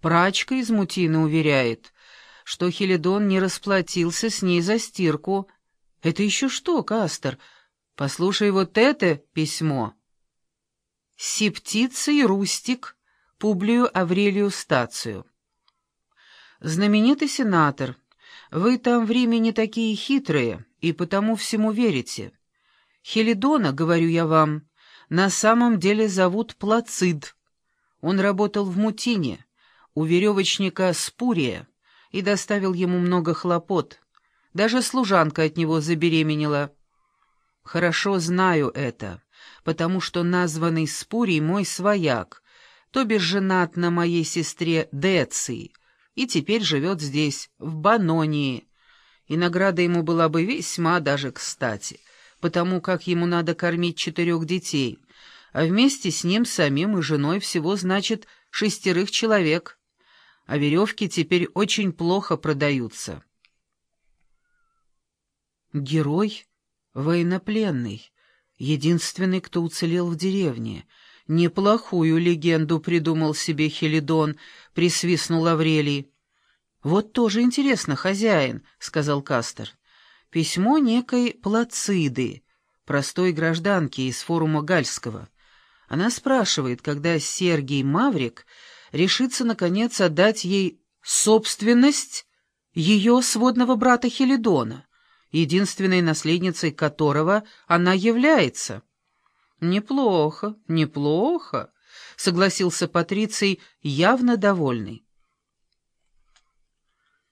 Прачка из Мутины уверяет, что Хелидон не расплатился с ней за стирку. Это еще что, Кастер? Послушай вот это письмо. Септица и Рустик, Публию Аврелию Стацию. Знаменитый сенатор, вы там в Риме не такие хитрые и потому всему верите. Хелидона, говорю я вам, на самом деле зовут Плацид. Он работал в Мутине, у веревочника Спурия, и доставил ему много хлопот. Даже служанка от него забеременела. Хорошо знаю это, потому что названный Спурий мой свояк, то бишь женат на моей сестре Деции, и теперь живет здесь, в Банонии. И награда ему была бы весьма даже кстати, потому как ему надо кормить четырех детей, а вместе с ним самим и женой всего, значит, шестерых человек. А веревки теперь очень плохо продаются. Герой военнопленный, единственный, кто уцелел в деревне — «Неплохую легенду придумал себе Хелидон», — присвистнул Аврелий. «Вот тоже интересно, хозяин», — сказал Кастер. «Письмо некой Плациды, простой гражданки из форума Гальского. Она спрашивает, когда Сергей Маврик решится, наконец, отдать ей собственность ее сводного брата Хелидона, единственной наследницей которого она является». «Неплохо, неплохо», — согласился Патриций, явно довольный.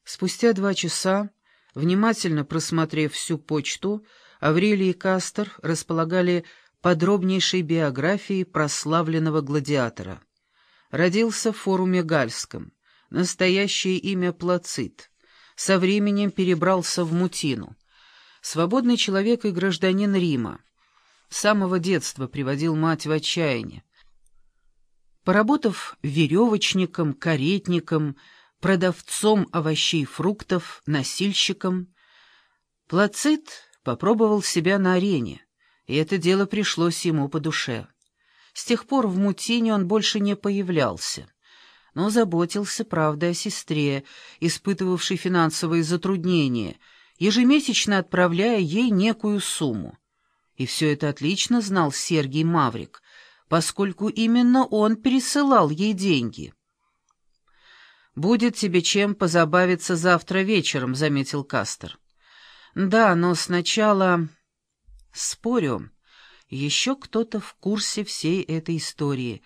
Спустя два часа, внимательно просмотрев всю почту, Аврелий и Кастер располагали подробнейшей биографией прославленного гладиатора. Родился в форуме Гальском, настоящее имя Плацит, со временем перебрался в Мутину. Свободный человек и гражданин Рима, с самого детства приводил мать в отчаяние. Поработав веревочником, каретником, продавцом овощей и фруктов, носильщиком, Плацит попробовал себя на арене, и это дело пришлось ему по душе. С тех пор в Мутине он больше не появлялся, но заботился, правда, о сестре, испытывавшей финансовые затруднения, ежемесячно отправляя ей некую сумму. И все это отлично знал Сергей Маврик, поскольку именно он пересылал ей деньги. «Будет тебе чем позабавиться завтра вечером», — заметил Кастер. «Да, но сначала...» «Спорю, еще кто-то в курсе всей этой истории.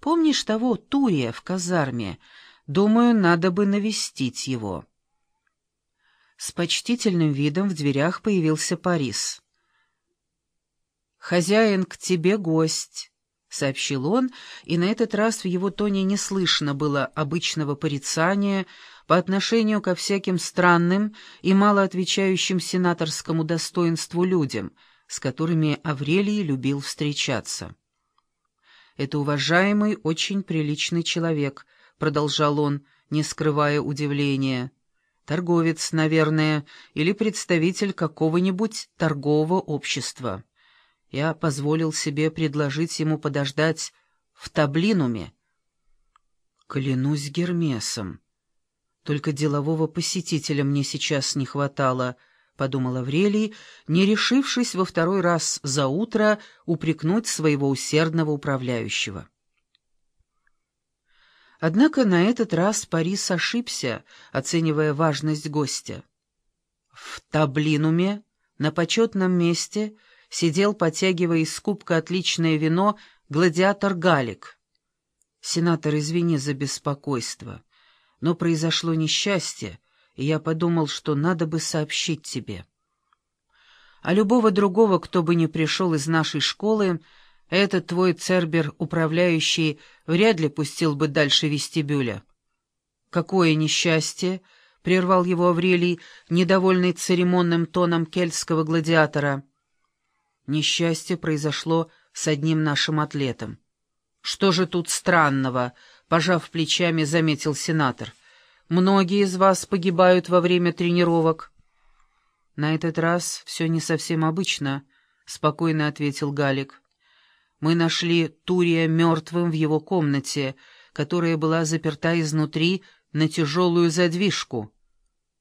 Помнишь того Турия в казарме? Думаю, надо бы навестить его». С почтительным видом в дверях появился Парис. «Хозяин, к тебе гость», — сообщил он, и на этот раз в его тоне не слышно было обычного порицания по отношению ко всяким странным и мало отвечающим сенаторскому достоинству людям, с которыми Аврелий любил встречаться. «Это уважаемый, очень приличный человек», — продолжал он, не скрывая удивления. «Торговец, наверное, или представитель какого-нибудь торгового общества». Я позволил себе предложить ему подождать в Таблинуме. Клянусь Гермесом. Только делового посетителя мне сейчас не хватало, — подумал Аврелий, не решившись во второй раз за утро упрекнуть своего усердного управляющего. Однако на этот раз Парис ошибся, оценивая важность гостя. В Таблинуме, на почетном месте, — сидел, потягивая из кубка отличное вино, гладиатор Галик. «Сенатор, извини за беспокойство, но произошло несчастье, и я подумал, что надо бы сообщить тебе. А любого другого, кто бы не пришел из нашей школы, этот твой цербер, управляющий, вряд ли пустил бы дальше вестибюля». «Какое несчастье!» — прервал его Аврелий, недовольный церемонным тоном кельтского гладиатора — Несчастье произошло с одним нашим атлетом. «Что же тут странного?» — пожав плечами, заметил сенатор. «Многие из вас погибают во время тренировок». «На этот раз все не совсем обычно», — спокойно ответил Галик. «Мы нашли Турия мертвым в его комнате, которая была заперта изнутри на тяжелую задвижку.